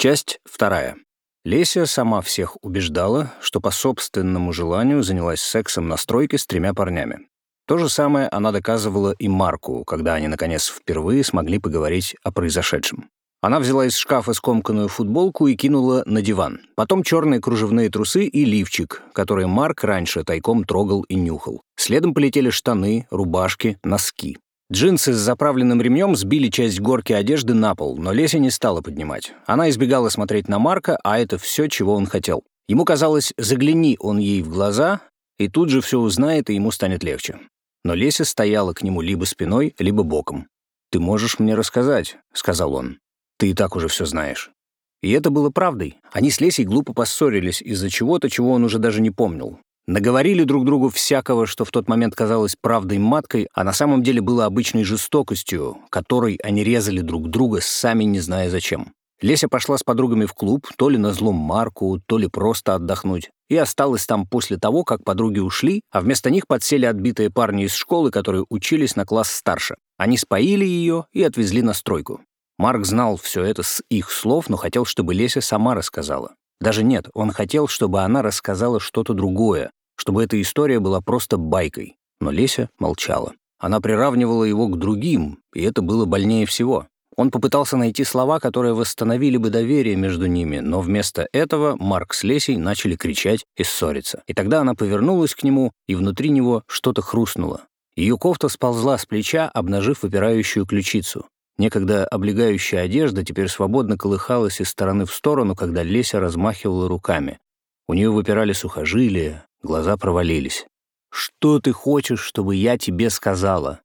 Часть вторая. Леся сама всех убеждала, что по собственному желанию занялась сексом на стройке с тремя парнями. То же самое она доказывала и Марку, когда они, наконец, впервые смогли поговорить о произошедшем. Она взяла из шкафа скомканную футболку и кинула на диван. Потом черные кружевные трусы и лифчик, которые Марк раньше тайком трогал и нюхал. Следом полетели штаны, рубашки, носки. Джинсы с заправленным ремнем сбили часть горки одежды на пол, но Леся не стала поднимать. Она избегала смотреть на Марка, а это все, чего он хотел. Ему казалось, загляни он ей в глаза, и тут же все узнает, и ему станет легче. Но Леся стояла к нему либо спиной, либо боком. «Ты можешь мне рассказать», — сказал он. «Ты и так уже все знаешь». И это было правдой. Они с Лесей глупо поссорились из-за чего-то, чего он уже даже не помнил. Наговорили друг другу всякого, что в тот момент казалось правдой маткой, а на самом деле было обычной жестокостью, которой они резали друг друга, сами не зная зачем. Леся пошла с подругами в клуб, то ли на злом Марку, то ли просто отдохнуть, и осталась там после того, как подруги ушли, а вместо них подсели отбитые парни из школы, которые учились на класс старше. Они споили ее и отвезли на стройку. Марк знал все это с их слов, но хотел, чтобы Леся сама рассказала. Даже нет, он хотел, чтобы она рассказала что-то другое, чтобы эта история была просто байкой. Но Леся молчала. Она приравнивала его к другим, и это было больнее всего. Он попытался найти слова, которые восстановили бы доверие между ними, но вместо этого Марк с Лесей начали кричать и ссориться. И тогда она повернулась к нему, и внутри него что-то хрустнуло. Ее кофта сползла с плеча, обнажив выпирающую ключицу. Некогда облегающая одежда теперь свободно колыхалась из стороны в сторону, когда Леся размахивала руками. У нее выпирали сухожилия, глаза провалились. «Что ты хочешь, чтобы я тебе сказала?»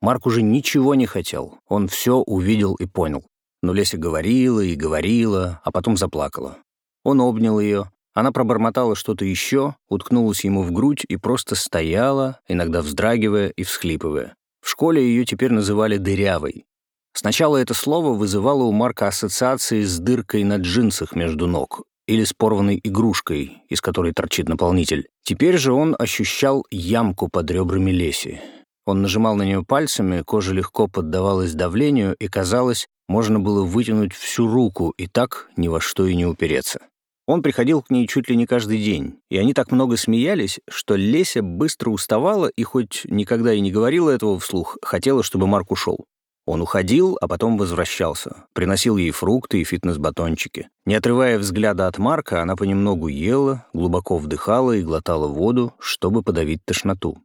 Марк уже ничего не хотел, он все увидел и понял. Но Леся говорила и говорила, а потом заплакала. Он обнял ее, она пробормотала что-то еще, уткнулась ему в грудь и просто стояла, иногда вздрагивая и всхлипывая. В школе ее теперь называли «дырявой», Сначала это слово вызывало у Марка ассоциации с дыркой на джинсах между ног или с порванной игрушкой, из которой торчит наполнитель. Теперь же он ощущал ямку под ребрами Леси. Он нажимал на нее пальцами, кожа легко поддавалась давлению, и, казалось, можно было вытянуть всю руку и так ни во что и не упереться. Он приходил к ней чуть ли не каждый день, и они так много смеялись, что Леся быстро уставала и, хоть никогда и не говорила этого вслух, хотела, чтобы Марк ушел. Он уходил, а потом возвращался. Приносил ей фрукты и фитнес-батончики. Не отрывая взгляда от Марка, она понемногу ела, глубоко вдыхала и глотала воду, чтобы подавить тошноту.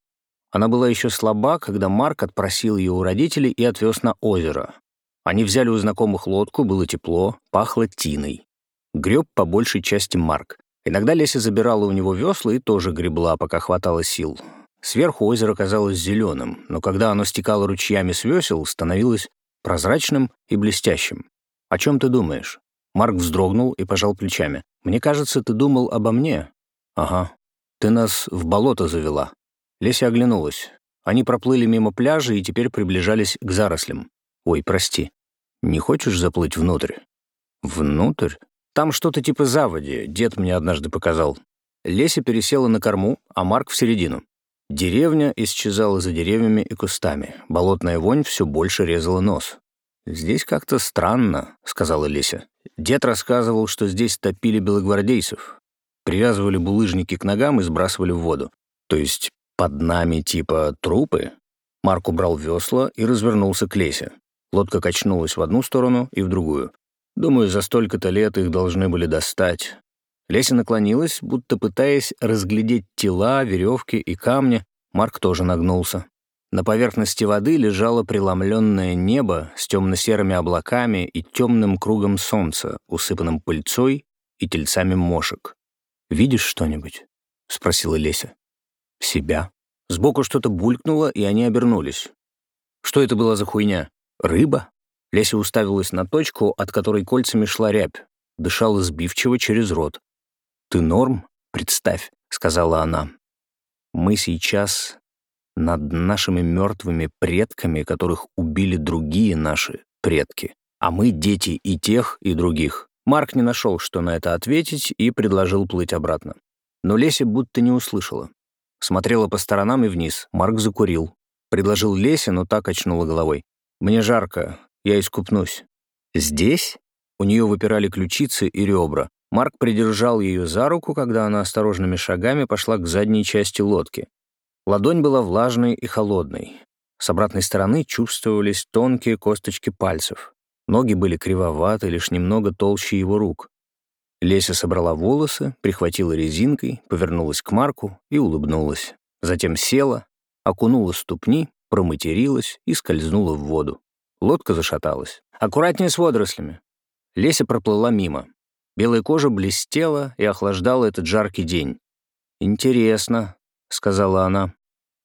Она была еще слаба, когда Марк отпросил ее у родителей и отвез на озеро. Они взяли у знакомых лодку, было тепло, пахло тиной. Греб по большей части Марк. Иногда Леся забирала у него весла и тоже гребла, пока хватало сил. Сверху озеро казалось зеленым, но когда оно стекало ручьями с весел, становилось прозрачным и блестящим. «О чем ты думаешь?» Марк вздрогнул и пожал плечами. «Мне кажется, ты думал обо мне». «Ага. Ты нас в болото завела». Леся оглянулась. Они проплыли мимо пляжа и теперь приближались к зарослям. «Ой, прости. Не хочешь заплыть внутрь?» «Внутрь? Там что-то типа заводи, дед мне однажды показал». Леся пересела на корму, а Марк в середину. Деревня исчезала за деревьями и кустами. Болотная вонь все больше резала нос. «Здесь как-то странно», — сказала Леся. Дед рассказывал, что здесь топили белогвардейцев. Привязывали булыжники к ногам и сбрасывали в воду. То есть под нами типа трупы? Марк убрал весла и развернулся к Лесе. Лодка качнулась в одну сторону и в другую. Думаю, за столько-то лет их должны были достать. Леся наклонилась, будто пытаясь разглядеть тела, веревки и камни. Марк тоже нагнулся. На поверхности воды лежало преломленное небо с темно-серыми облаками и темным кругом солнца, усыпанным пыльцой и тельцами мошек. «Видишь что-нибудь?» — спросила Леся. «Себя». Сбоку что-то булькнуло, и они обернулись. Что это была за хуйня? Рыба? Леся уставилась на точку, от которой кольцами шла рябь. Дышала сбивчиво через рот. «Ты норм? Представь», — сказала она. «Мы сейчас над нашими мертвыми предками, которых убили другие наши предки, а мы дети и тех, и других». Марк не нашел, что на это ответить, и предложил плыть обратно. Но Леся будто не услышала. Смотрела по сторонам и вниз. Марк закурил. Предложил Лесе, но так очнула головой. «Мне жарко, я искупнусь». «Здесь?» У нее выпирали ключицы и ребра. Марк придержал ее за руку, когда она осторожными шагами пошла к задней части лодки. Ладонь была влажной и холодной. С обратной стороны чувствовались тонкие косточки пальцев. Ноги были кривоваты, лишь немного толще его рук. Леся собрала волосы, прихватила резинкой, повернулась к Марку и улыбнулась. Затем села, окунула ступни, проматерилась и скользнула в воду. Лодка зашаталась. «Аккуратнее с водорослями». Леся проплыла мимо. Белая кожа блестела и охлаждала этот жаркий день. «Интересно», — сказала она.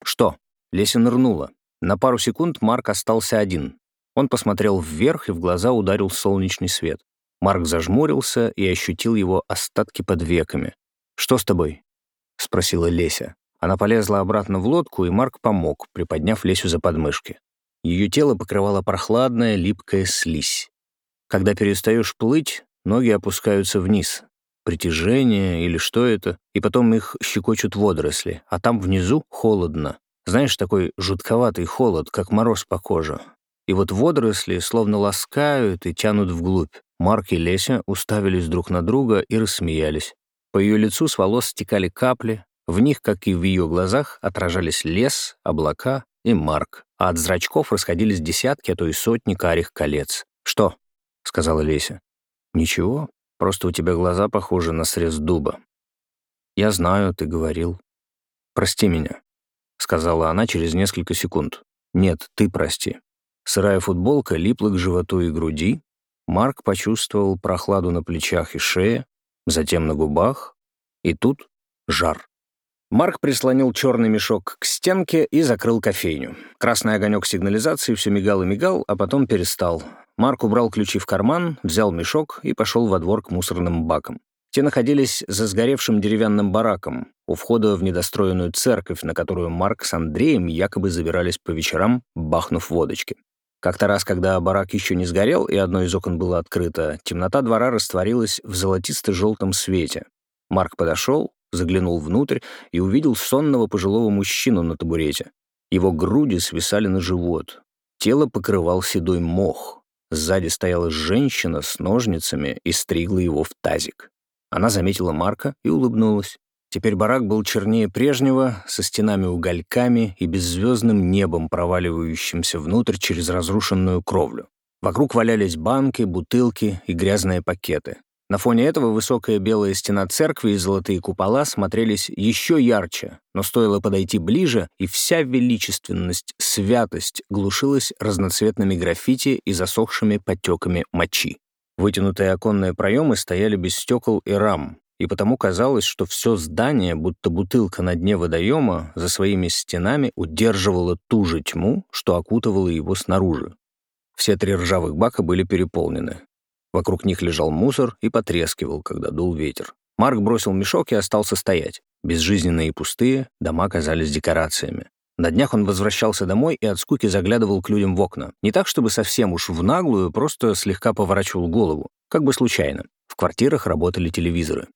«Что?» Леся нырнула. На пару секунд Марк остался один. Он посмотрел вверх, и в глаза ударил солнечный свет. Марк зажмурился и ощутил его остатки под веками. «Что с тобой?» — спросила Леся. Она полезла обратно в лодку, и Марк помог, приподняв Лесю за подмышки. Ее тело покрывала прохладная, липкая слизь. Когда перестаешь плыть, ноги опускаются вниз. Притяжение или что это, и потом их щекочут водоросли, а там внизу холодно. Знаешь, такой жутковатый холод, как мороз по коже. И вот водоросли словно ласкают и тянут вглубь. Марк и Леся уставились друг на друга и рассмеялись. По ее лицу с волос стекали капли, в них, как и в ее глазах, отражались лес, облака и Марк, а от зрачков расходились десятки, а то и сотни карих колец. «Что?» — сказала Леся. «Ничего, просто у тебя глаза похожи на срез дуба». «Я знаю, ты говорил. Прости меня», — сказала она через несколько секунд. «Нет, ты прости». Сырая футболка липла к животу и груди. Марк почувствовал прохладу на плечах и шее, затем на губах, и тут жар. Марк прислонил черный мешок к стенке и закрыл кофейню. Красный огонек сигнализации все мигал и мигал, а потом перестал. Марк убрал ключи в карман, взял мешок и пошел во двор к мусорным бакам. Те находились за сгоревшим деревянным бараком, у входа в недостроенную церковь, на которую Марк с Андреем якобы забирались по вечерам, бахнув водочки. Как-то раз, когда барак еще не сгорел и одно из окон было открыто, темнота двора растворилась в золотисто-желтом свете. Марк подошел, заглянул внутрь и увидел сонного пожилого мужчину на табурете. Его груди свисали на живот. Тело покрывал седой мох. Сзади стояла женщина с ножницами и стригла его в тазик. Она заметила Марка и улыбнулась. Теперь барак был чернее прежнего, со стенами-угольками и беззвездным небом, проваливающимся внутрь через разрушенную кровлю. Вокруг валялись банки, бутылки и грязные пакеты. На фоне этого высокая белая стена церкви и золотые купола смотрелись еще ярче, но стоило подойти ближе, и вся величественность, святость глушилась разноцветными граффити и засохшими потеками мочи. Вытянутые оконные проемы стояли без стекол и рам, и потому казалось, что все здание, будто бутылка на дне водоема, за своими стенами удерживало ту же тьму, что окутывало его снаружи. Все три ржавых бака были переполнены. Вокруг них лежал мусор и потрескивал, когда дул ветер. Марк бросил мешок и остался стоять. Безжизненные и пустые, дома казались декорациями. На днях он возвращался домой и от скуки заглядывал к людям в окна. Не так, чтобы совсем уж в наглую, просто слегка поворачивал голову. Как бы случайно. В квартирах работали телевизоры.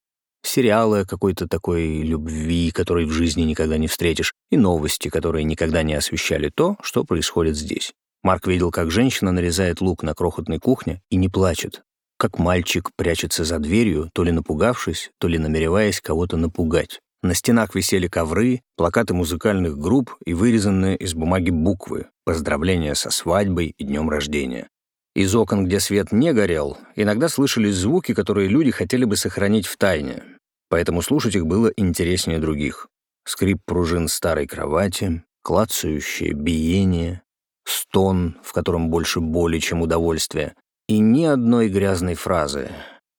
Сериалы какой-то такой любви, которой в жизни никогда не встретишь, и новости, которые никогда не освещали то, что происходит здесь. Марк видел, как женщина нарезает лук на крохотной кухне и не плачет, как мальчик прячется за дверью, то ли напугавшись, то ли намереваясь кого-то напугать. На стенах висели ковры, плакаты музыкальных групп и вырезанные из бумаги буквы, поздравления со свадьбой и днем рождения. Из окон, где свет не горел, иногда слышались звуки, которые люди хотели бы сохранить в тайне, поэтому слушать их было интереснее других. Скрип пружин старой кровати, клацающее биение, стон, в котором больше боли, чем удовольствия, и ни одной грязной фразы.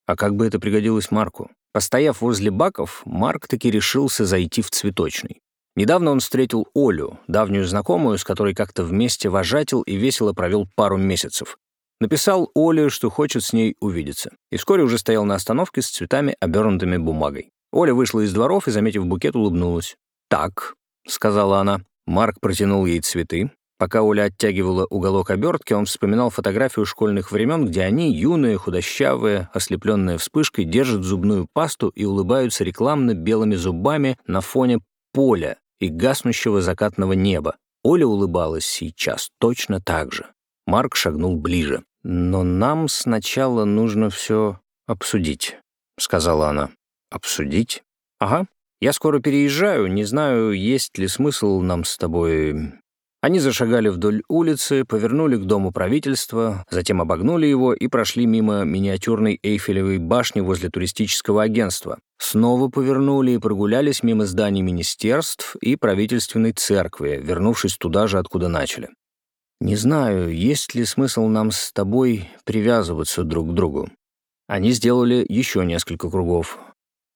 А как бы это пригодилось Марку? Постояв возле баков, Марк таки решился зайти в цветочный. Недавно он встретил Олю, давнюю знакомую, с которой как-то вместе вожатил и весело провел пару месяцев. Написал Оле, что хочет с ней увидеться. И вскоре уже стоял на остановке с цветами, обернутыми бумагой. Оля вышла из дворов и, заметив букет, улыбнулась. «Так», — сказала она. Марк протянул ей цветы, Пока Оля оттягивала уголок обертки, он вспоминал фотографию школьных времен, где они, юные, худощавые, ослепленные вспышкой, держат зубную пасту и улыбаются рекламно белыми зубами на фоне поля и гаснущего закатного неба. Оля улыбалась сейчас точно так же. Марк шагнул ближе. «Но нам сначала нужно все обсудить», — сказала она. «Обсудить?» «Ага. Я скоро переезжаю, не знаю, есть ли смысл нам с тобой они зашагали вдоль улицы, повернули к дому правительства, затем обогнули его и прошли мимо миниатюрной Эйфелевой башни возле туристического агентства. Снова повернули и прогулялись мимо зданий министерств и правительственной церкви, вернувшись туда же, откуда начали. «Не знаю, есть ли смысл нам с тобой привязываться друг к другу». Они сделали еще несколько кругов.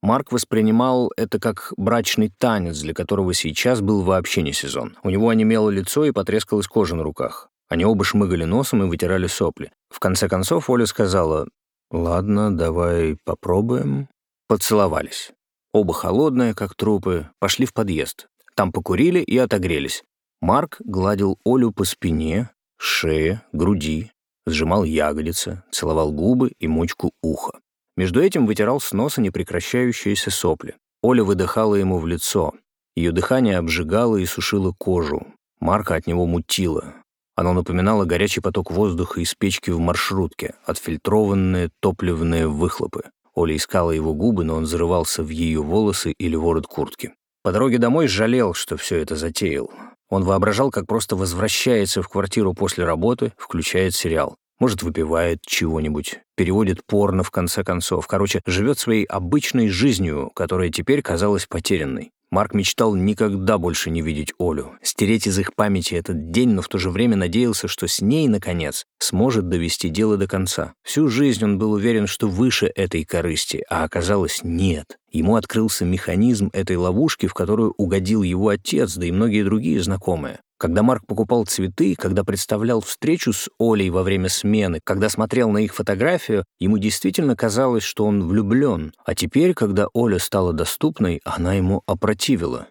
Марк воспринимал это как брачный танец, для которого сейчас был вообще не сезон. У него онемело лицо и потрескалась кожа на руках. Они оба шмыгали носом и вытирали сопли. В конце концов Оля сказала «Ладно, давай попробуем». Поцеловались. Оба холодные, как трупы, пошли в подъезд. Там покурили и отогрелись. Марк гладил Олю по спине, шее, груди, сжимал ягодицы, целовал губы и мочку уха. Между этим вытирал с носа непрекращающиеся сопли. Оля выдыхала ему в лицо. Ее дыхание обжигало и сушило кожу. Марка от него мутило. Оно напоминало горячий поток воздуха из печки в маршрутке, отфильтрованные топливные выхлопы. Оля искала его губы, но он зарывался в ее волосы или ворот куртки. По дороге домой жалел, что все это затеял. Он воображал, как просто возвращается в квартиру после работы, включает сериал. Может, выпивает чего-нибудь, переводит порно в конце концов. Короче, живет своей обычной жизнью, которая теперь казалась потерянной. Марк мечтал никогда больше не видеть Олю, стереть из их памяти этот день, но в то же время надеялся, что с ней, наконец, сможет довести дело до конца. Всю жизнь он был уверен, что выше этой корысти, а оказалось нет. Ему открылся механизм этой ловушки, в которую угодил его отец, да и многие другие знакомые. Когда Марк покупал цветы, когда представлял встречу с Олей во время смены, когда смотрел на их фотографию, ему действительно казалось, что он влюблен. А теперь, когда Оля стала доступной, она ему опротивила.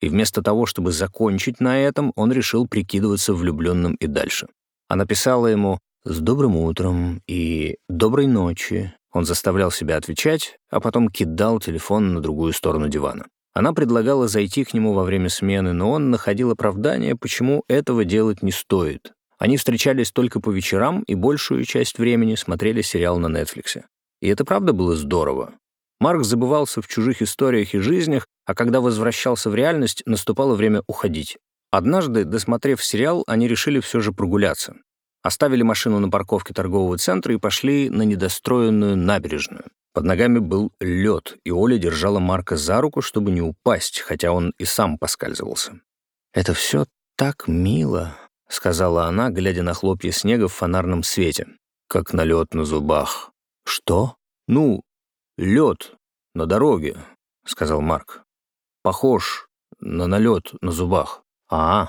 И вместо того, чтобы закончить на этом, он решил прикидываться влюбленным и дальше. Она писала ему «С добрым утром» и «Доброй ночи». Он заставлял себя отвечать, а потом кидал телефон на другую сторону дивана. Она предлагала зайти к нему во время смены, но он находил оправдание, почему этого делать не стоит. Они встречались только по вечерам и большую часть времени смотрели сериал на Нетфликсе. И это правда было здорово. Марк забывался в чужих историях и жизнях, а когда возвращался в реальность, наступало время уходить. Однажды, досмотрев сериал, они решили все же прогуляться. Оставили машину на парковке торгового центра и пошли на недостроенную набережную. Под ногами был лед, и Оля держала Марка за руку, чтобы не упасть, хотя он и сам поскальзывался. «Это все так мило», — сказала она, глядя на хлопья снега в фонарном свете, как налет на зубах. «Что?» «Ну, лед на дороге», — сказал Марк. «Похож на налет на зубах». «А,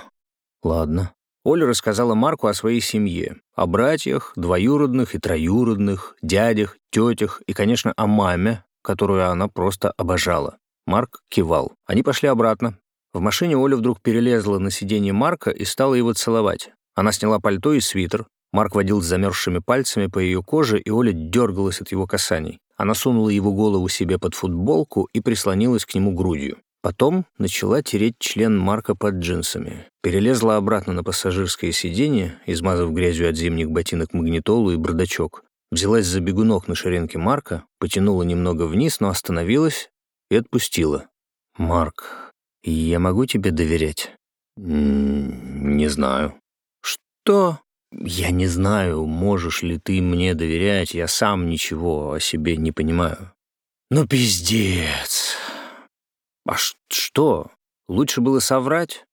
ладно». Оля рассказала Марку о своей семье, о братьях, двоюродных и троюродных, дядях, тетях и, конечно, о маме, которую она просто обожала. Марк кивал. Они пошли обратно. В машине Оля вдруг перелезла на сиденье Марка и стала его целовать. Она сняла пальто и свитер. Марк водил с замерзшими пальцами по ее коже, и Оля дергалась от его касаний. Она сунула его голову себе под футболку и прислонилась к нему грудью. Потом начала тереть член Марка под джинсами. Перелезла обратно на пассажирское сиденье, измазав грязью от зимних ботинок магнитолу и бардачок. Взялась за бегунок на ширинке Марка, потянула немного вниз, но остановилась и отпустила. «Марк, я могу тебе доверять?» «Не знаю». «Что?» «Я не знаю, можешь ли ты мне доверять, я сам ничего о себе не понимаю». «Ну, пиздец!» А что? Лучше было соврать?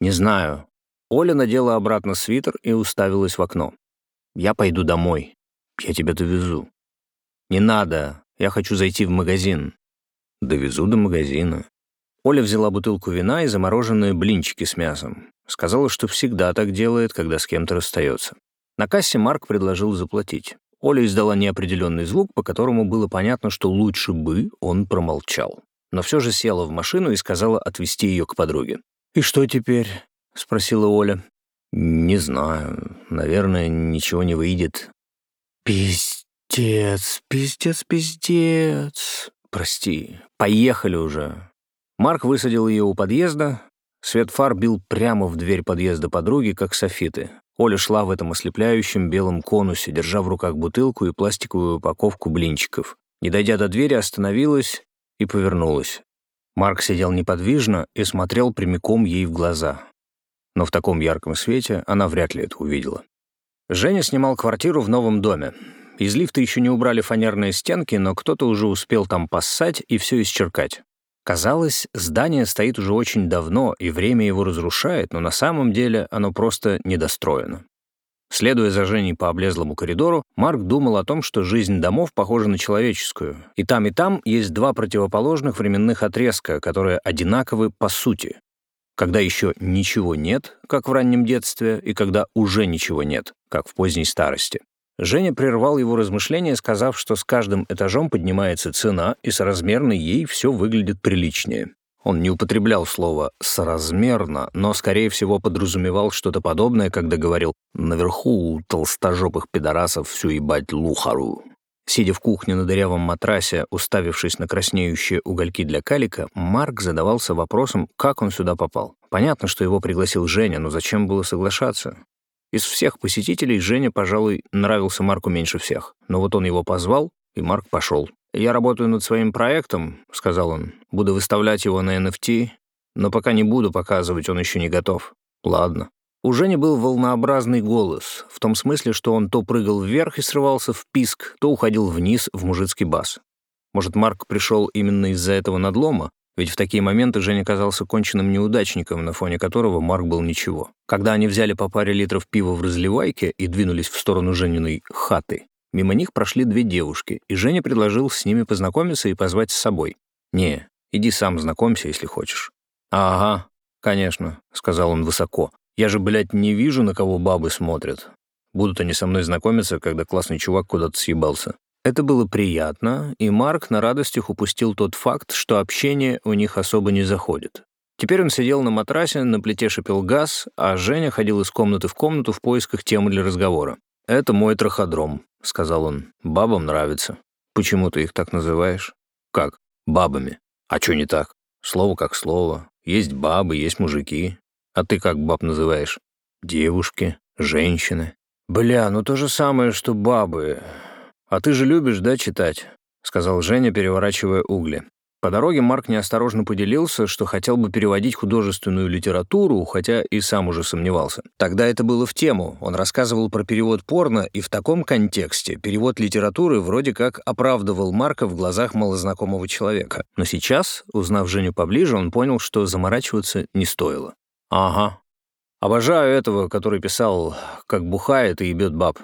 Не знаю. Оля надела обратно свитер и уставилась в окно. Я пойду домой. Я тебя довезу. Не надо. Я хочу зайти в магазин. Довезу до магазина. Оля взяла бутылку вина и замороженные блинчики с мясом. Сказала, что всегда так делает, когда с кем-то расстается. На кассе Марк предложил заплатить. Оля издала неопределенный звук, по которому было понятно, что лучше бы он промолчал но все же села в машину и сказала отвезти ее к подруге. «И что теперь?» — спросила Оля. «Не знаю. Наверное, ничего не выйдет». «Пиздец, пиздец, пиздец. Прости. Поехали уже». Марк высадил ее у подъезда. Свет фар бил прямо в дверь подъезда подруги, как софиты. Оля шла в этом ослепляющем белом конусе, держа в руках бутылку и пластиковую упаковку блинчиков. Не дойдя до двери, остановилась и повернулась. Марк сидел неподвижно и смотрел прямиком ей в глаза. Но в таком ярком свете она вряд ли это увидела. Женя снимал квартиру в новом доме. Из лифта еще не убрали фанерные стенки, но кто-то уже успел там поссать и все исчеркать. Казалось, здание стоит уже очень давно, и время его разрушает, но на самом деле оно просто недостроено. Следуя за Женей по облезлому коридору, Марк думал о том, что жизнь домов похожа на человеческую. И там, и там есть два противоположных временных отрезка, которые одинаковы по сути. Когда еще ничего нет, как в раннем детстве, и когда уже ничего нет, как в поздней старости. Женя прервал его размышления, сказав, что с каждым этажом поднимается цена, и соразмерно ей все выглядит приличнее. Он не употреблял слово «соразмерно», но, скорее всего, подразумевал что-то подобное, когда говорил «наверху у толстожопых пидорасов всю ебать лухару». Сидя в кухне на дырявом матрасе, уставившись на краснеющие угольки для калика, Марк задавался вопросом, как он сюда попал. Понятно, что его пригласил Женя, но зачем было соглашаться? Из всех посетителей Женя, пожалуй, нравился Марку меньше всех. Но вот он его позвал, и Марк пошел. «Я работаю над своим проектом», — сказал он. «Буду выставлять его на NFT, но пока не буду показывать, он еще не готов». «Ладно». У Жени был волнообразный голос, в том смысле, что он то прыгал вверх и срывался в писк, то уходил вниз в мужицкий бас. Может, Марк пришел именно из-за этого надлома, ведь в такие моменты Женя казался конченным неудачником, на фоне которого Марк был ничего. Когда они взяли по паре литров пива в разливайке и двинулись в сторону Жениной хаты, мимо них прошли две девушки, и Женя предложил с ними познакомиться и позвать с собой. «Не, иди сам знакомься, если хочешь». «Ага, конечно», — сказал он высоко. «Я же, блядь, не вижу, на кого бабы смотрят. Будут они со мной знакомиться, когда классный чувак куда-то съебался. Это было приятно, и Марк на радостях упустил тот факт, что общение у них особо не заходит. Теперь он сидел на матрасе, на плите шипел газ, а Женя ходил из комнаты в комнату в поисках темы для разговора. «Это мой траходром», — сказал он. «Бабам нравится». «Почему ты их так называешь?» «Как? Бабами. А чё не так? Слово как слово. Есть бабы, есть мужики. А ты как баб называешь?» «Девушки, женщины». «Бля, ну то же самое, что бабы. «А ты же любишь, да, читать?» — сказал Женя, переворачивая угли. По дороге Марк неосторожно поделился, что хотел бы переводить художественную литературу, хотя и сам уже сомневался. Тогда это было в тему. Он рассказывал про перевод порно, и в таком контексте перевод литературы вроде как оправдывал Марка в глазах малознакомого человека. Но сейчас, узнав Женю поближе, он понял, что заморачиваться не стоило. «Ага. Обожаю этого, который писал, как бухает и ебет баб.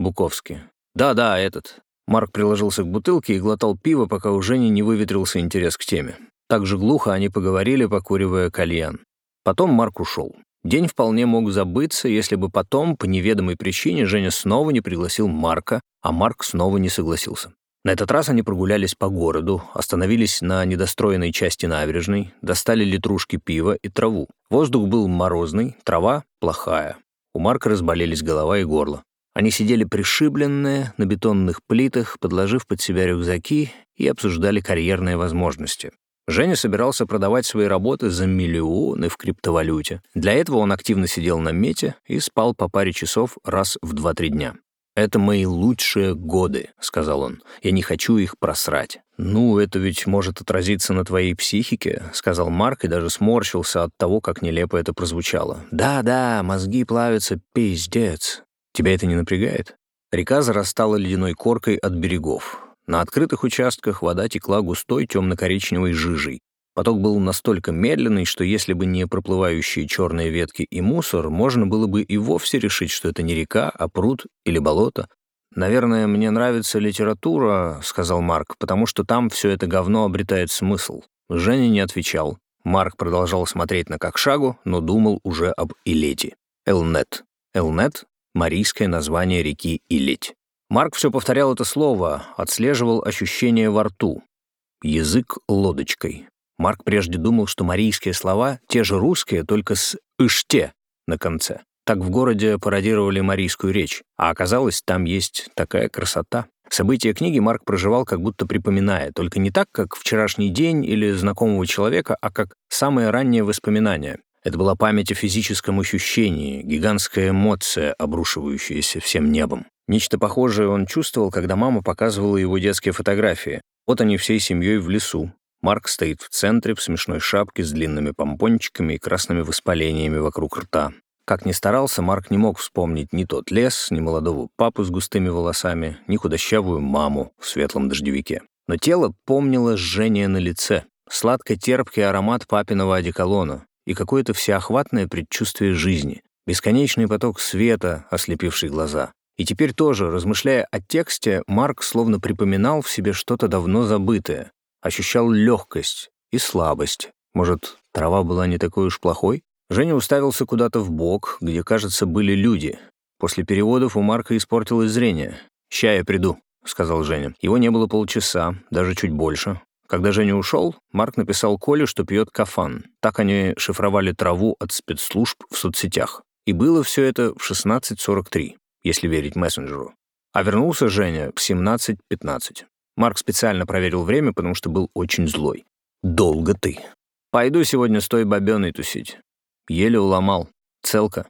Буковский. «Да-да, этот». Марк приложился к бутылке и глотал пиво, пока у Жени не выветрился интерес к теме. Так же глухо они поговорили, покуривая кальян. Потом Марк ушел. День вполне мог забыться, если бы потом, по неведомой причине, Женя снова не пригласил Марка, а Марк снова не согласился. На этот раз они прогулялись по городу, остановились на недостроенной части набережной, достали литрушки пива и траву. Воздух был морозный, трава плохая. У Марка разболелись голова и горло. Они сидели пришибленные на бетонных плитах, подложив под себя рюкзаки и обсуждали карьерные возможности. Женя собирался продавать свои работы за миллионы в криптовалюте. Для этого он активно сидел на мете и спал по паре часов раз в 2-3 дня. «Это мои лучшие годы», — сказал он. «Я не хочу их просрать». «Ну, это ведь может отразиться на твоей психике», — сказал Марк и даже сморщился от того, как нелепо это прозвучало. «Да-да, мозги плавятся, пиздец. Тебя это не напрягает? Река зарастала ледяной коркой от берегов. На открытых участках вода текла густой темно-коричневой жижей. Поток был настолько медленный, что если бы не проплывающие черные ветки и мусор, можно было бы и вовсе решить, что это не река, а пруд или болото. «Наверное, мне нравится литература», — сказал Марк, «потому что там все это говно обретает смысл». Женя не отвечал. Марк продолжал смотреть на Кокшагу, но думал уже об Илете. Элнет. Элнет марийское название реки Илить. Марк все повторял это слово, отслеживал ощущение во рту. Язык лодочкой. Марк прежде думал, что марийские слова те же русские, только с «ыште» на конце. Так в городе пародировали марийскую речь, а оказалось, там есть такая красота. События книги Марк проживал, как будто припоминая, только не так, как вчерашний день или знакомого человека, а как самые ранние воспоминания. Это была память о физическом ощущении, гигантская эмоция, обрушивающаяся всем небом. Нечто похожее он чувствовал, когда мама показывала его детские фотографии. Вот они всей семьей в лесу. Марк стоит в центре в смешной шапке с длинными помпончиками и красными воспалениями вокруг рта. Как ни старался, Марк не мог вспомнить ни тот лес, ни молодого папу с густыми волосами, ни худощавую маму в светлом дождевике. Но тело помнило жжение на лице, сладко-терпкий аромат папиного одеколона и какое-то всеохватное предчувствие жизни, бесконечный поток света, ослепивший глаза. И теперь тоже, размышляя о тексте, Марк словно припоминал в себе что-то давно забытое, ощущал легкость и слабость. Может, трава была не такой уж плохой? Женя уставился куда-то в бок, где, кажется, были люди. После переводов у Марка испортилось зрение. «Ща я приду», — сказал Женя. Его не было полчаса, даже чуть больше. Когда Женя ушел, Марк написал Коле, что пьет кафан. Так они шифровали траву от спецслужб в соцсетях. И было все это в 16.43, если верить мессенджеру. А вернулся Женя в 17.15. Марк специально проверил время, потому что был очень злой. «Долго ты. Пойду сегодня с той бабёной тусить. Еле уломал. Целка.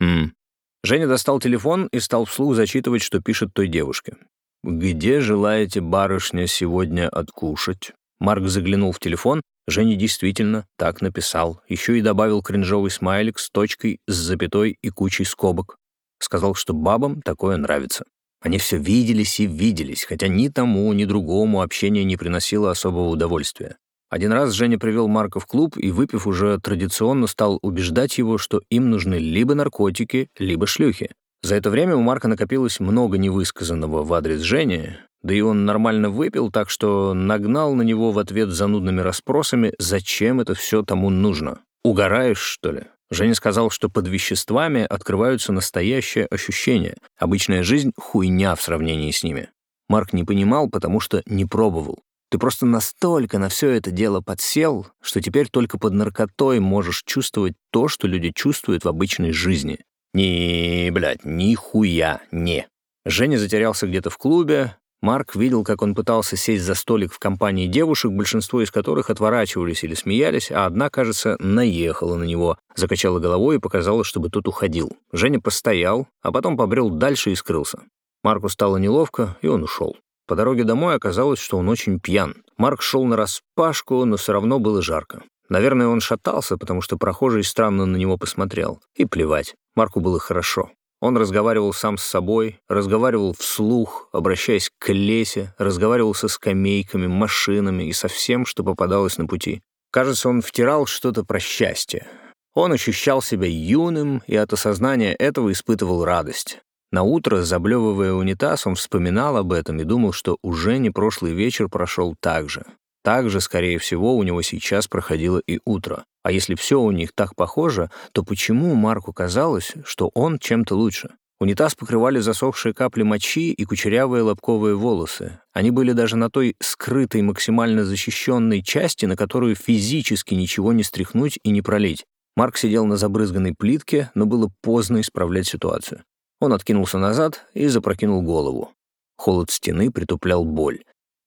Мм. Женя достал телефон и стал вслух зачитывать, что пишет той девушке. «Где желаете, барышня, сегодня откушать?» Марк заглянул в телефон. Женя действительно так написал. Еще и добавил кринжовый смайлик с точкой, с запятой и кучей скобок. Сказал, что бабам такое нравится. Они все виделись и виделись, хотя ни тому, ни другому общение не приносило особого удовольствия. Один раз Женя привел Марка в клуб и, выпив уже традиционно, стал убеждать его, что им нужны либо наркотики, либо шлюхи. За это время у Марка накопилось много невысказанного в адрес Жени, да и он нормально выпил, так что нагнал на него в ответ занудными расспросами, зачем это все тому нужно. «Угораешь, что ли?» Женя сказал, что под веществами открываются настоящие ощущения. Обычная жизнь — хуйня в сравнении с ними. Марк не понимал, потому что не пробовал. Ты просто настолько на все это дело подсел, что теперь только под наркотой можешь чувствовать то, что люди чувствуют в обычной жизни. Не, блядь, нихуя не. Женя затерялся где-то в клубе. Марк видел, как он пытался сесть за столик в компании девушек, большинство из которых отворачивались или смеялись, а одна, кажется, наехала на него, закачала головой и показала, чтобы тот уходил. Женя постоял, а потом побрел дальше и скрылся. Марку стало неловко, и он ушел. По дороге домой оказалось, что он очень пьян. Марк шел на распашку, но все равно было жарко. Наверное, он шатался, потому что прохожий странно на него посмотрел. И плевать. Марку было хорошо. Он разговаривал сам с собой, разговаривал вслух, обращаясь к лесе, разговаривал со скамейками, машинами и со всем, что попадалось на пути. Кажется, он втирал что-то про счастье. Он ощущал себя юным и от осознания этого испытывал радость. На утро, заблевывая унитаз, он вспоминал об этом и думал, что уже не прошлый вечер прошел так же. Так же, скорее всего, у него сейчас проходило и утро. А если все у них так похоже, то почему Марку казалось, что он чем-то лучше? Унитаз покрывали засохшие капли мочи и кучерявые лобковые волосы. Они были даже на той скрытой, максимально защищенной части, на которую физически ничего не стряхнуть и не пролить. Марк сидел на забрызганной плитке, но было поздно исправлять ситуацию. Он откинулся назад и запрокинул голову. Холод стены притуплял боль.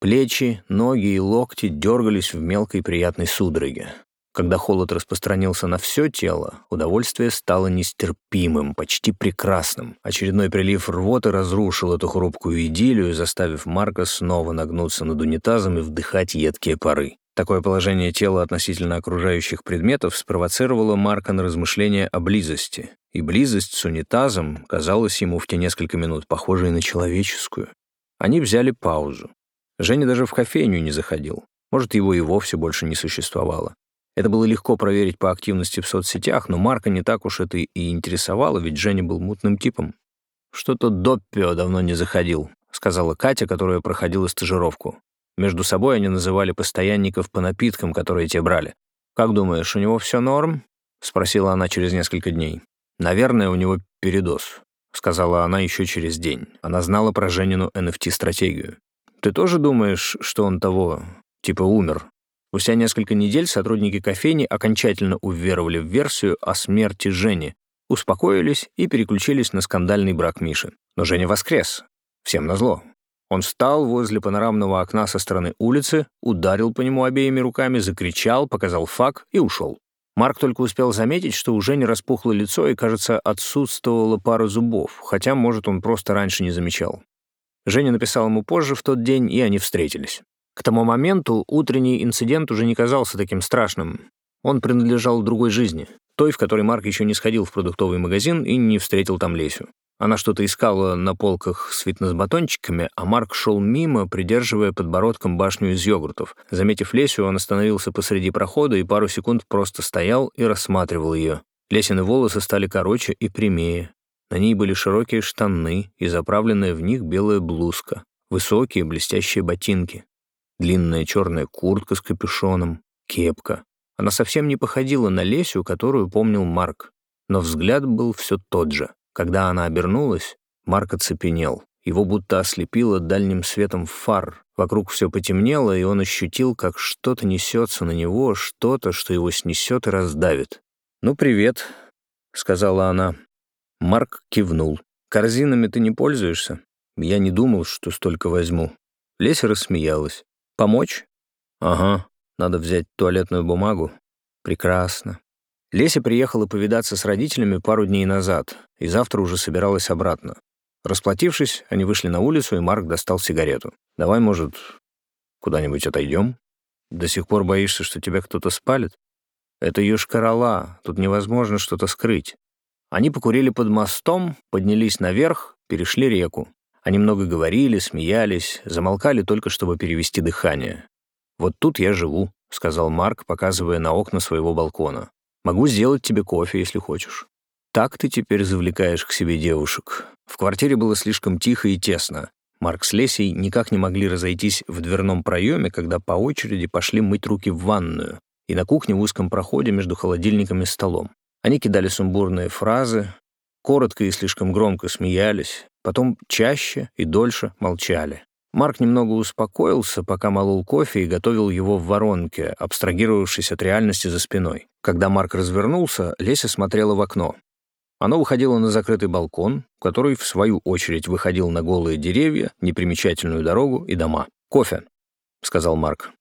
Плечи, ноги и локти дергались в мелкой приятной судороге. Когда холод распространился на все тело, удовольствие стало нестерпимым, почти прекрасным. Очередной прилив рвоты разрушил эту хрупкую идиллию, заставив Марка снова нагнуться над унитазом и вдыхать едкие пары. Такое положение тела относительно окружающих предметов спровоцировало Марка на размышления о близости и близость с унитазом казалась ему в те несколько минут похожей на человеческую. Они взяли паузу. Женя даже в кофейню не заходил. Может, его и вовсе больше не существовало. Это было легко проверить по активности в соцсетях, но Марка не так уж это и интересовало, ведь Женя был мутным типом. «Что-то Доппио давно не заходил», — сказала Катя, которая проходила стажировку. Между собой они называли постоянников по напиткам, которые те брали. «Как думаешь, у него все норм?» — спросила она через несколько дней. «Наверное, у него передоз», — сказала она еще через день. Она знала про Женину NFT-стратегию. «Ты тоже думаешь, что он того, типа умер?» Спустя несколько недель сотрудники кофейни окончательно уверовали в версию о смерти Жени, успокоились и переключились на скандальный брак Миши. Но Женя воскрес. Всем назло. Он встал возле панорамного окна со стороны улицы, ударил по нему обеими руками, закричал, показал фак и ушел. Марк только успел заметить, что у Жени распухло лицо и, кажется, отсутствовала пара зубов, хотя, может, он просто раньше не замечал. Женя написал ему позже в тот день, и они встретились. К тому моменту утренний инцидент уже не казался таким страшным. Он принадлежал другой жизни, той, в которой Марк еще не сходил в продуктовый магазин и не встретил там Лесю. Она что-то искала на полках с фитнес-батончиками, а Марк шел мимо, придерживая подбородком башню из йогуртов. Заметив Лесю, он остановился посреди прохода и пару секунд просто стоял и рассматривал ее. Лесины волосы стали короче и прямее. На ней были широкие штаны и заправленная в них белая блузка, высокие блестящие ботинки, длинная черная куртка с капюшоном, кепка. Она совсем не походила на Лесю, которую помнил Марк, но взгляд был все тот же. Когда она обернулась, Марк оцепенел. Его будто ослепило дальним светом фар. Вокруг все потемнело, и он ощутил, как что-то несется на него, что-то, что его снесет и раздавит. «Ну, привет», — сказала она. Марк кивнул. «Корзинами ты не пользуешься? Я не думал, что столько возьму». Леся рассмеялась. «Помочь?» «Ага, надо взять туалетную бумагу». «Прекрасно. Леся приехала повидаться с родителями пару дней назад, и завтра уже собиралась обратно. Расплатившись, они вышли на улицу, и Марк достал сигарету. «Давай, может, куда-нибудь отойдем? До сих пор боишься, что тебя кто-то спалит? Это Йошкар-Ола, тут невозможно что-то скрыть». Они покурили под мостом, поднялись наверх, перешли реку. Они много говорили, смеялись, замолкали только, чтобы перевести дыхание. «Вот тут я живу», — сказал Марк, показывая на окна своего балкона. Могу сделать тебе кофе, если хочешь. Так ты теперь завлекаешь к себе девушек. В квартире было слишком тихо и тесно. Марк с Лесей никак не могли разойтись в дверном проеме, когда по очереди пошли мыть руки в ванную и на кухне в узком проходе между холодильником и столом. Они кидали сумбурные фразы, коротко и слишком громко смеялись, потом чаще и дольше молчали. Марк немного успокоился, пока молол кофе и готовил его в воронке, абстрагировавшись от реальности за спиной. Когда Марк развернулся, Леся смотрела в окно. Оно выходило на закрытый балкон, который, в свою очередь, выходил на голые деревья, непримечательную дорогу и дома. «Кофе», — сказал Марк.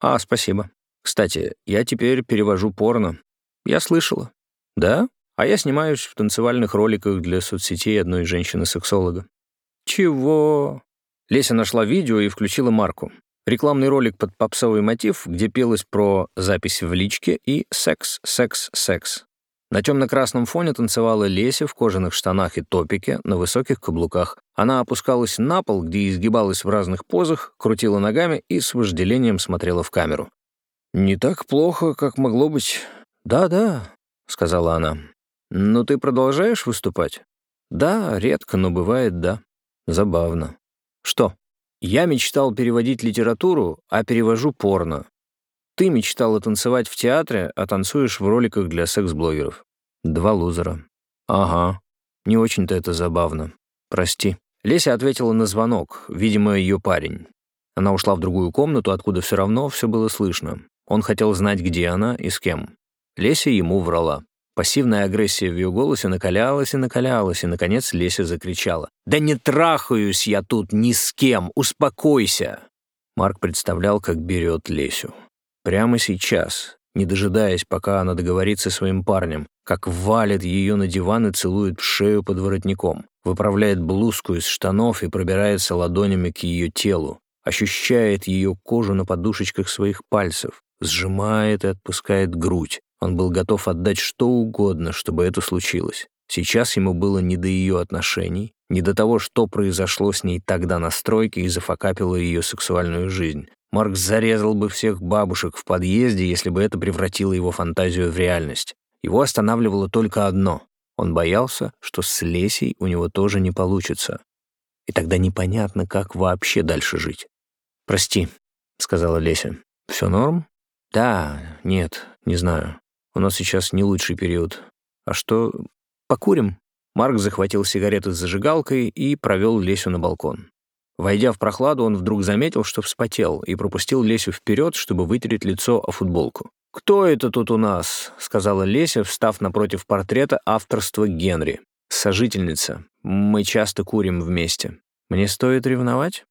«А, спасибо. Кстати, я теперь перевожу порно. Я слышала». «Да? А я снимаюсь в танцевальных роликах для соцсетей одной женщины-сексолога». «Чего?» Леся нашла видео и включила Марку. Рекламный ролик под попсовый мотив, где пелось про запись в личке и секс, секс, секс. На темно-красном фоне танцевала Леся в кожаных штанах и топике на высоких каблуках. Она опускалась на пол, где изгибалась в разных позах, крутила ногами и с вожделением смотрела в камеру. «Не так плохо, как могло быть». «Да-да», — сказала она. «Но ты продолжаешь выступать?» «Да, редко, но бывает, да». «Забавно». Что? Я мечтал переводить литературу, а перевожу порно. Ты мечтала танцевать в театре, а танцуешь в роликах для секс-блогеров. Два лузера. Ага. Не очень-то это забавно. Прости. Леся ответила на звонок, видимо, ее парень. Она ушла в другую комнату, откуда все равно все было слышно. Он хотел знать, где она и с кем. Леся ему врала. Пассивная агрессия в ее голосе накалялась и накалялась, и, наконец, Леся закричала. «Да не трахаюсь я тут ни с кем! Успокойся!» Марк представлял, как берет Лесю. Прямо сейчас, не дожидаясь, пока она договорится своим парнем, как валит ее на диван и целует в шею под воротником, выправляет блузку из штанов и пробирается ладонями к ее телу, ощущает ее кожу на подушечках своих пальцев, сжимает и отпускает грудь, он был готов отдать что угодно, чтобы это случилось. Сейчас ему было не до ее отношений, не до того, что произошло с ней тогда на стройке и зафакапило ее сексуальную жизнь. Марк зарезал бы всех бабушек в подъезде, если бы это превратило его фантазию в реальность. Его останавливало только одно. Он боялся, что с Лесей у него тоже не получится. И тогда непонятно, как вообще дальше жить. «Прости», — сказала Леся. «Все норм?» «Да, нет, не знаю. У нас сейчас не лучший период. А что? Покурим?» Марк захватил сигареты с зажигалкой и провел Лесю на балкон. Войдя в прохладу, он вдруг заметил, что вспотел, и пропустил Лесю вперед, чтобы вытереть лицо о футболку. «Кто это тут у нас?» — сказала Леся, встав напротив портрета авторства Генри. «Сожительница. Мы часто курим вместе. Мне стоит ревновать?»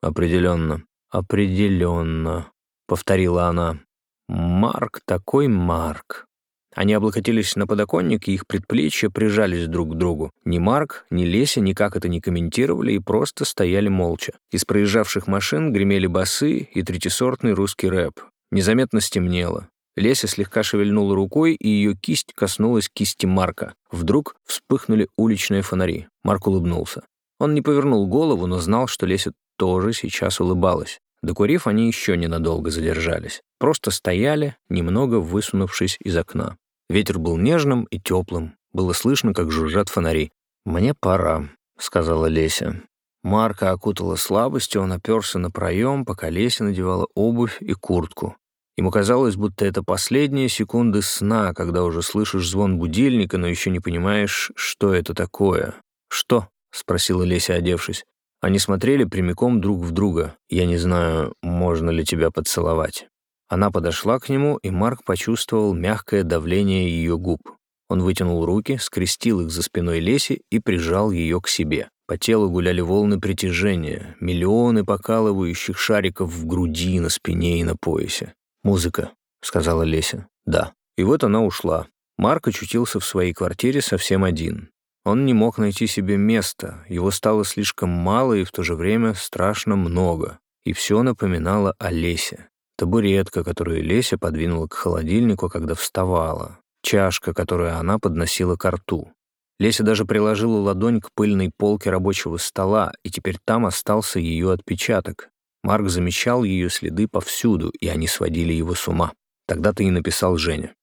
«Определенно. Определенно», — повторила она. «Марк такой Марк. Они облокотились на подоконник, и их предплечья прижались друг к другу. Ни Марк, ни Леся никак это не комментировали и просто стояли молча. Из проезжавших машин гремели басы и третисортный русский рэп. Незаметно стемнело. Леся слегка шевельнула рукой, и ее кисть коснулась кисти Марка. Вдруг вспыхнули уличные фонари. Марк улыбнулся. Он не повернул голову, но знал, что Леся тоже сейчас улыбалась. Докурив, они еще ненадолго задержались. Просто стояли, немного высунувшись из окна. Ветер был нежным и теплым. Было слышно, как жужжат фонари. «Мне пора», — сказала Леся. Марка окутала слабостью, он оперся на проем, пока Леся надевала обувь и куртку. Ему казалось, будто это последние секунды сна, когда уже слышишь звон будильника, но еще не понимаешь, что это такое. «Что?» — спросила Леся, одевшись. Они смотрели прямиком друг в друга. «Я не знаю, можно ли тебя поцеловать». Она подошла к нему, и Марк почувствовал мягкое давление ее губ. Он вытянул руки, скрестил их за спиной Леси и прижал ее к себе. По телу гуляли волны притяжения, миллионы покалывающих шариков в груди, на спине и на поясе. «Музыка», — сказала Леся. «Да». И вот она ушла. Марк очутился в своей квартире совсем один. Он не мог найти себе места, его стало слишком мало и в то же время страшно много. И все напоминало о Лесе. Табуретка, которую Леся подвинула к холодильнику, когда вставала. Чашка, которую она подносила к рту. Леся даже приложила ладонь к пыльной полке рабочего стола, и теперь там остался ее отпечаток. Марк замечал ее следы повсюду, и они сводили его с ума. Тогда-то и написал Женя.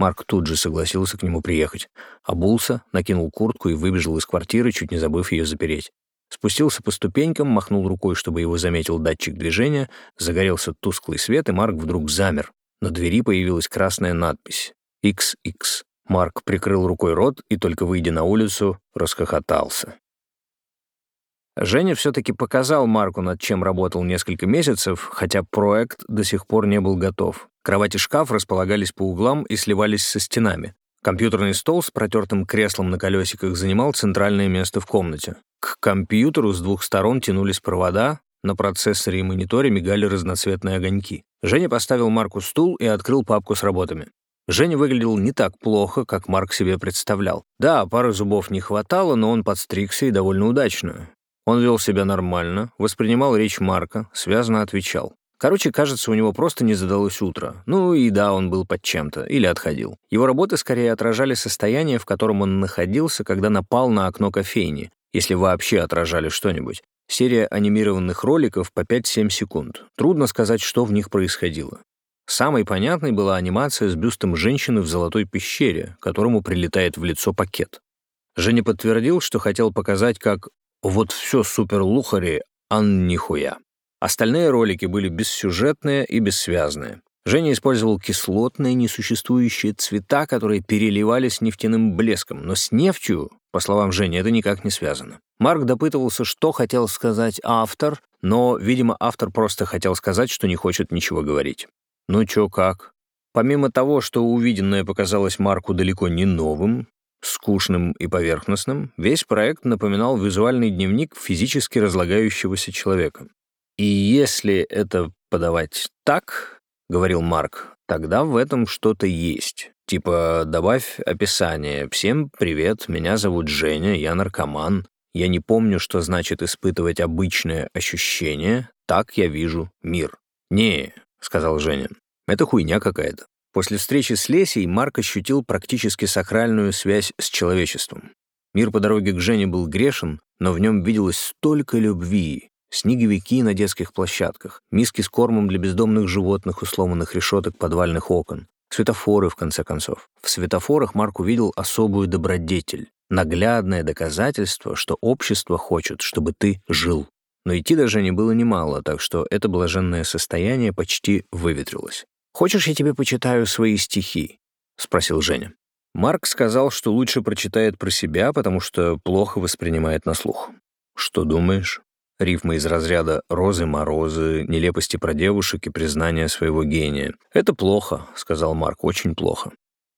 Марк тут же согласился к нему приехать. Обулся, накинул куртку и выбежал из квартиры, чуть не забыв ее запереть. Спустился по ступенькам, махнул рукой, чтобы его заметил датчик движения, загорелся тусклый свет, и Марк вдруг замер. На двери появилась красная надпись XX. Марк прикрыл рукой рот и, только выйдя на улицу, расхохотался. Женя все-таки показал Марку, над чем работал несколько месяцев, хотя проект до сих пор не был готов. Кровать и шкаф располагались по углам и сливались со стенами. Компьютерный стол с протертым креслом на колесиках занимал центральное место в комнате. К компьютеру с двух сторон тянулись провода, на процессоре и мониторе мигали разноцветные огоньки. Женя поставил Марку стул и открыл папку с работами. Женя выглядел не так плохо, как Марк себе представлял. Да, пары зубов не хватало, но он подстригся и довольно удачно. Он вел себя нормально, воспринимал речь Марка, связно отвечал. Короче, кажется, у него просто не задалось утро. Ну и да, он был под чем-то или отходил. Его работы скорее отражали состояние, в котором он находился, когда напал на окно кофейни, если вообще отражали что-нибудь. Серия анимированных роликов по 5-7 секунд. Трудно сказать, что в них происходило. Самой понятной была анимация с бюстом женщины в золотой пещере, которому прилетает в лицо пакет. Женя подтвердил, что хотел показать, как «вот все супер-лухари, а нихуя». Остальные ролики были бессюжетные и бессвязные. Женя использовал кислотные несуществующие цвета, которые переливались нефтяным блеском, но с нефтью, по словам Жени, это никак не связано. Марк допытывался, что хотел сказать автор, но, видимо, автор просто хотел сказать, что не хочет ничего говорить. Ну чё, как? Помимо того, что увиденное показалось Марку далеко не новым, скучным и поверхностным, весь проект напоминал визуальный дневник физически разлагающегося человека. И если это подавать так, — говорил Марк, — «тогда в этом что-то есть. Типа, добавь описание. Всем привет, меня зовут Женя, я наркоман. Я не помню, что значит испытывать обычное ощущение. Так я вижу мир». «Не», — сказал Женя, — «это хуйня какая-то». После встречи с Лесей Марк ощутил практически сакральную связь с человечеством. Мир по дороге к Жене был грешен, но в нем виделось столько любви, снеговики на детских площадках, миски с кормом для бездомных животных у сломанных решеток подвальных окон, светофоры, в конце концов. В светофорах Марк увидел особую добродетель, наглядное доказательство, что общество хочет, чтобы ты жил. Но идти даже не было немало, так что это блаженное состояние почти выветрилось. «Хочешь, я тебе почитаю свои стихи?» — спросил Женя. Марк сказал, что лучше прочитает про себя, потому что плохо воспринимает на слух. «Что думаешь?» Рифмы из разряда «розы-морозы», нелепости про девушек и признание своего гения. «Это плохо», — сказал Марк, — «очень плохо.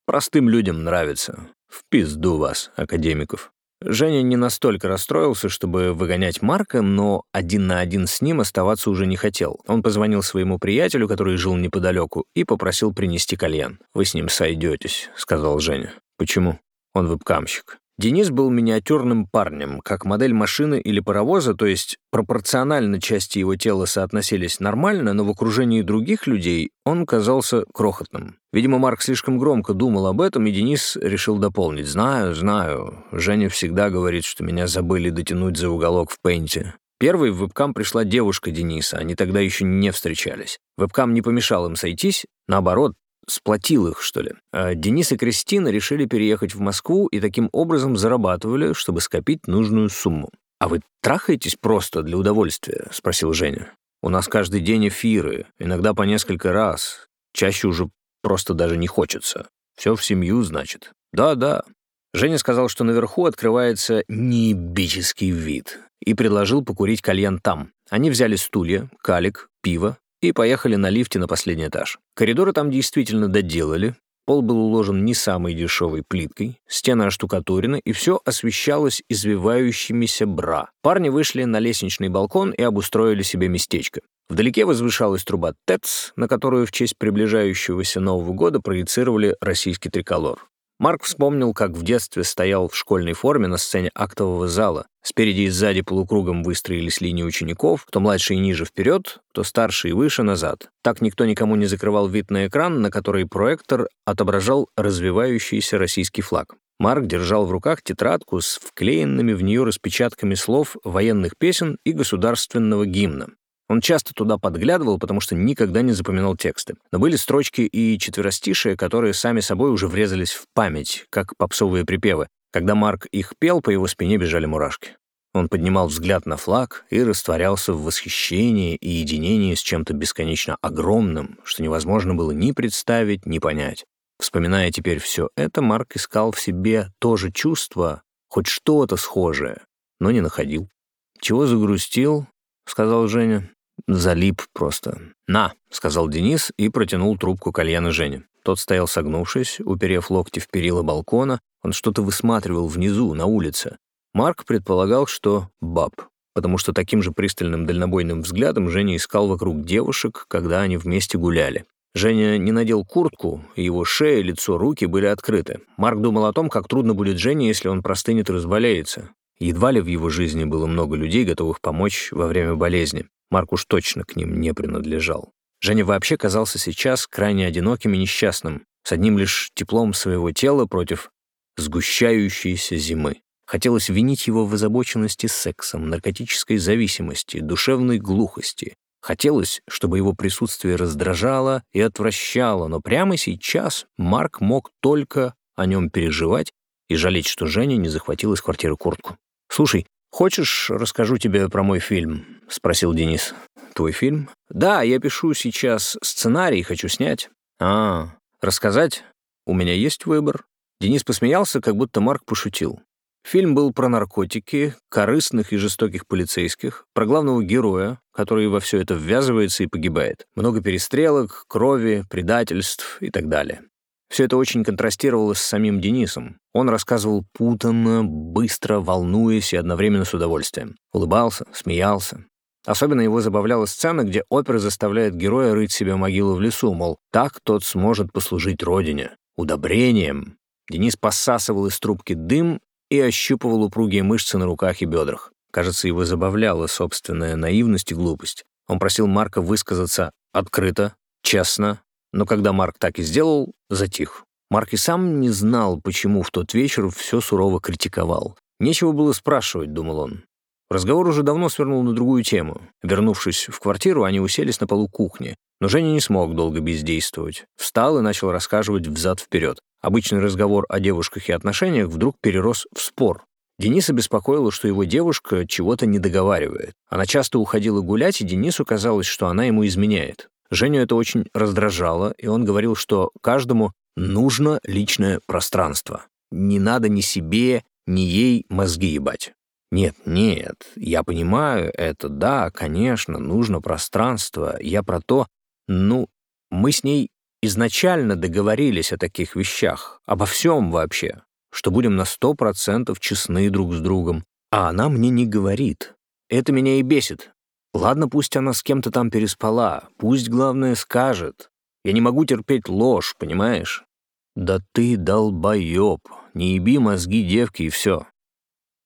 Простым людям нравится. В пизду вас, академиков». Женя не настолько расстроился, чтобы выгонять Марка, но один на один с ним оставаться уже не хотел. Он позвонил своему приятелю, который жил неподалеку, и попросил принести кальян. «Вы с ним сойдетесь», — сказал Женя. «Почему?» «Он вебкамщик». Денис был миниатюрным парнем, как модель машины или паровоза, то есть пропорционально части его тела соотносились нормально, но в окружении других людей он казался крохотным. Видимо, Марк слишком громко думал об этом, и Денис решил дополнить. «Знаю, знаю. Женя всегда говорит, что меня забыли дотянуть за уголок в пейнте. Первой в вебкам пришла девушка Дениса, они тогда еще не встречались. Вебкам не помешал им сойтись, наоборот, сплотил их, что ли. А Денис и Кристина решили переехать в Москву и таким образом зарабатывали, чтобы скопить нужную сумму. «А вы трахаетесь просто для удовольствия?» — спросил Женя. «У нас каждый день эфиры, иногда по несколько раз. Чаще уже просто даже не хочется. Все в семью, значит». «Да-да». Женя сказал, что наверху открывается неебический вид, и предложил покурить кальян там. Они взяли стулья, калик, пиво и поехали на лифте на последний этаж. Коридоры там действительно доделали, пол был уложен не самой дешевой плиткой, стены оштукатурены, и все освещалось извивающимися бра. Парни вышли на лестничный балкон и обустроили себе местечко. Вдалеке возвышалась труба ТЭЦ, на которую в честь приближающегося Нового года проецировали российский триколор. Марк вспомнил, как в детстве стоял в школьной форме на сцене актового зала. Спереди и сзади полукругом выстроились линии учеников, кто младше и ниже вперед, кто старше и выше назад. Так никто никому не закрывал вид на экран, на который проектор отображал развивающийся российский флаг. Марк держал в руках тетрадку с вклеенными в нее распечатками слов военных песен и государственного гимна. Он часто туда подглядывал, потому что никогда не запоминал тексты. Но были строчки и четверостишие, которые сами собой уже врезались в память, как попсовые припевы. Когда Марк их пел, по его спине бежали мурашки. Он поднимал взгляд на флаг и растворялся в восхищении и единении с чем-то бесконечно огромным, что невозможно было ни представить, ни понять. Вспоминая теперь все это, Марк искал в себе то же чувство, хоть что-то схожее, но не находил. «Чего загрустил?» — сказал Женя. Залип просто. «На», — сказал Денис и протянул трубку кальяна Жене. Тот стоял согнувшись, уперев локти в перила балкона. Он что-то высматривал внизу, на улице. Марк предполагал, что баб, потому что таким же пристальным дальнобойным взглядом Женя искал вокруг девушек, когда они вместе гуляли. Женя не надел куртку, его шея, лицо, руки были открыты. Марк думал о том, как трудно будет Жене, если он простынет и разболеется. Едва ли в его жизни было много людей, готовых помочь во время болезни. Марк уж точно к ним не принадлежал. Женя вообще казался сейчас крайне одиноким и несчастным, с одним лишь теплом своего тела против сгущающейся зимы. Хотелось винить его в озабоченности сексом, наркотической зависимости, душевной глухости. Хотелось, чтобы его присутствие раздражало и отвращало, но прямо сейчас Марк мог только о нем переживать и жалеть, что Женя не захватил из квартиры куртку. «Слушай, «Хочешь, расскажу тебе про мой фильм?» — спросил Денис. «Твой фильм?» «Да, я пишу сейчас сценарий, хочу снять». «А, рассказать? У меня есть выбор». Денис посмеялся, как будто Марк пошутил. Фильм был про наркотики, корыстных и жестоких полицейских, про главного героя, который во все это ввязывается и погибает. Много перестрелок, крови, предательств и так далее. Все это очень контрастировало с самим Денисом. Он рассказывал путанно, быстро, волнуясь и одновременно с удовольствием. Улыбался, смеялся. Особенно его забавляла сцена, где опер заставляет героя рыть себе могилу в лесу, мол, так тот сможет послужить родине. Удобрением. Денис посасывал из трубки дым и ощупывал упругие мышцы на руках и бедрах. Кажется, его забавляла собственная наивность и глупость. Он просил Марка высказаться открыто, честно, но когда Марк так и сделал, затих. Марк и сам не знал, почему в тот вечер все сурово критиковал. Нечего было спрашивать, думал он. Разговор уже давно свернул на другую тему. Вернувшись в квартиру, они уселись на полу кухни. Но Женя не смог долго бездействовать. Встал и начал рассказывать взад-вперед. Обычный разговор о девушках и отношениях вдруг перерос в спор. Дениса беспокоило, что его девушка чего-то не договаривает. Она часто уходила гулять, и Денису казалось, что она ему изменяет. Женю это очень раздражало, и он говорил, что каждому нужно личное пространство. Не надо ни себе, ни ей мозги ебать. Нет, нет, я понимаю это, да, конечно, нужно пространство. Я про то, ну, мы с ней изначально договорились о таких вещах, обо всем вообще. что будем на сто процентов честны друг с другом. А она мне не говорит. Это меня и бесит. Ладно, пусть она с кем-то там переспала, пусть, главное, скажет. Я не могу терпеть ложь, понимаешь? Да ты долбоёб, не еби мозги девки и все.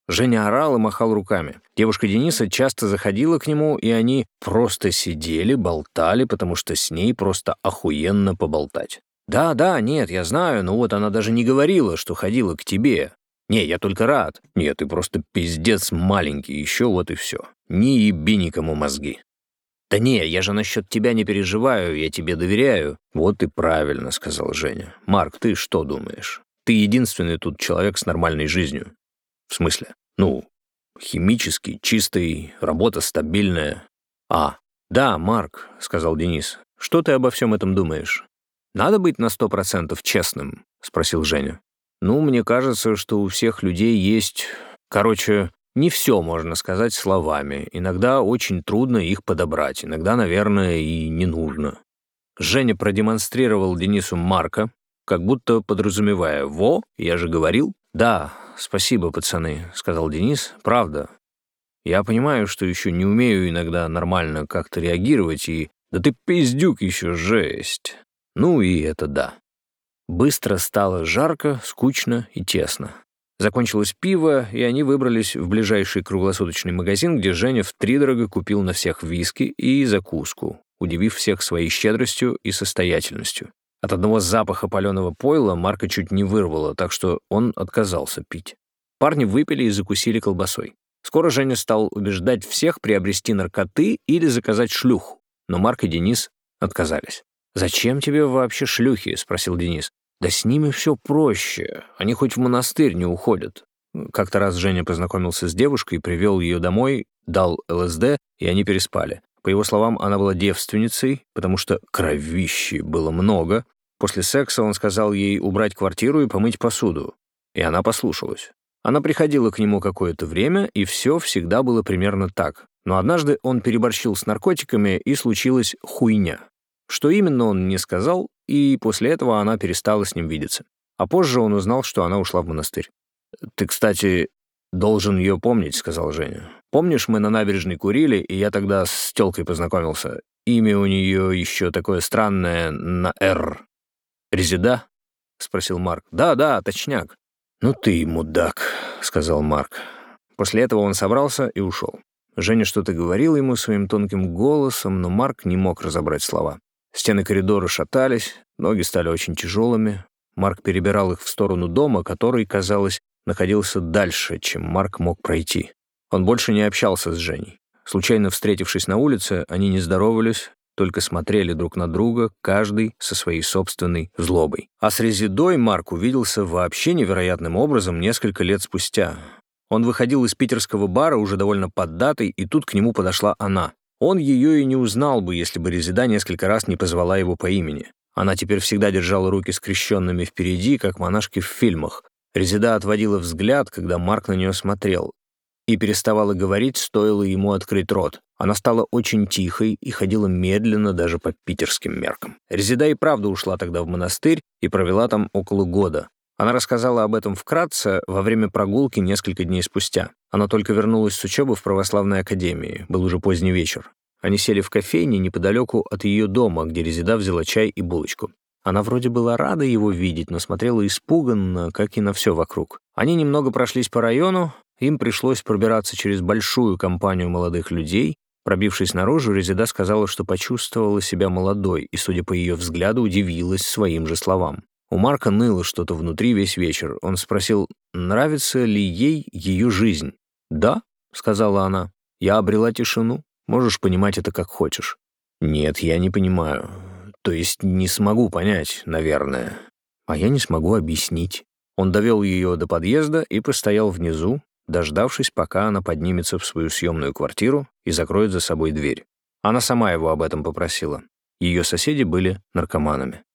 Женя орал и махал руками. Девушка Дениса часто заходила к нему, и они просто сидели, болтали, потому что с ней просто охуенно поболтать. «Да, да, нет, я знаю, но вот она даже не говорила, что ходила к тебе. Не, я только рад. Нет, ты просто пиздец маленький, еще вот и все. Не еби никому мозги». «Да не, я же насчет тебя не переживаю, я тебе доверяю». «Вот и правильно», — сказал Женя. «Марк, ты что думаешь? Ты единственный тут человек с нормальной жизнью. В смысле? Ну, химический, чистый, работа стабильная. А, да, Марк, сказал Денис. Что ты обо всем этом думаешь? Надо быть на сто процентов честным, спросил Женя. Ну, мне кажется, что у всех людей есть... Короче, не все можно сказать словами. Иногда очень трудно их подобрать. Иногда, наверное, и не нужно. Женя продемонстрировал Денису Марка, как будто подразумевая «Во, я же говорил». «Да, спасибо, пацаны», — сказал Денис. «Правда. Я понимаю, что еще не умею иногда нормально как-то реагировать, и... Да ты пиздюк еще, жесть. Ну и это да». Быстро стало жарко, скучно и тесно. Закончилось пиво, и они выбрались в ближайший круглосуточный магазин, где Женя втридорого купил на всех виски и закуску, удивив всех своей щедростью и состоятельностью. От одного запаха паленого пойла Марка чуть не вырвало, так что он отказался пить. Парни выпили и закусили колбасой. Скоро Женя стал убеждать всех приобрести наркоты или заказать шлюху, но Марк и Денис отказались. «Зачем тебе вообще шлюхи?» — спросил Денис. «Да с ними все проще. Они хоть в монастырь не уходят». Как-то раз Женя познакомился с девушкой, привел ее домой, дал ЛСД, и они переспали. По его словам, она была девственницей, потому что кровищи было много. После секса он сказал ей убрать квартиру и помыть посуду. И она послушалась. Она приходила к нему какое-то время, и все всегда было примерно так. Но однажды он переборщил с наркотиками, и случилась хуйня. Что именно он не сказал, и после этого она перестала с ним видеться. А позже он узнал, что она ушла в монастырь. «Ты, кстати, должен ее помнить», — сказал Женя. Помнишь, мы на набережной курили, и я тогда с тёлкой познакомился? Имя у нее еще такое странное, на «Р». «Резида?» — спросил Марк. «Да, да, точняк». «Ну ты мудак», — сказал Марк. После этого он собрался и ушел. Женя что-то говорила ему своим тонким голосом, но Марк не мог разобрать слова. Стены коридора шатались, ноги стали очень тяжелыми. Марк перебирал их в сторону дома, который, казалось, находился дальше, чем Марк мог пройти. Он больше не общался с Женей. Случайно встретившись на улице, они не здоровались, только смотрели друг на друга, каждый со своей собственной злобой. А с Резидой Марк увиделся вообще невероятным образом несколько лет спустя. Он выходил из питерского бара уже довольно поддатой, и тут к нему подошла она. Он ее и не узнал бы, если бы Резида несколько раз не позвала его по имени. Она теперь всегда держала руки скрещенными впереди, как монашки в фильмах. Резида отводила взгляд, когда Марк на нее смотрел, и переставала говорить, стоило ему открыть рот. Она стала очень тихой и ходила медленно даже по питерским меркам. Резида и правда ушла тогда в монастырь и провела там около года. Она рассказала об этом вкратце во время прогулки несколько дней спустя. Она только вернулась с учебы в православной академии, был уже поздний вечер. Они сели в кофейне неподалеку от ее дома, где Резида взяла чай и булочку. Она вроде была рада его видеть, но смотрела испуганно, как и на все вокруг. Они немного прошлись по району, им пришлось пробираться через большую компанию молодых людей. Пробившись наружу, Резида сказала, что почувствовала себя молодой и, судя по ее взгляду, удивилась своим же словам. У Марка ныло что-то внутри весь вечер. Он спросил, нравится ли ей ее жизнь. «Да», — сказала она, — «я обрела тишину. Можешь понимать это как хочешь». «Нет, я не понимаю. То есть не смогу понять, наверное. А я не смогу объяснить». Он довел ее до подъезда и постоял внизу, дождавшись, пока она поднимется в свою съемную квартиру и закроет за собой дверь. Она сама его об этом попросила. Ее соседи были наркоманами.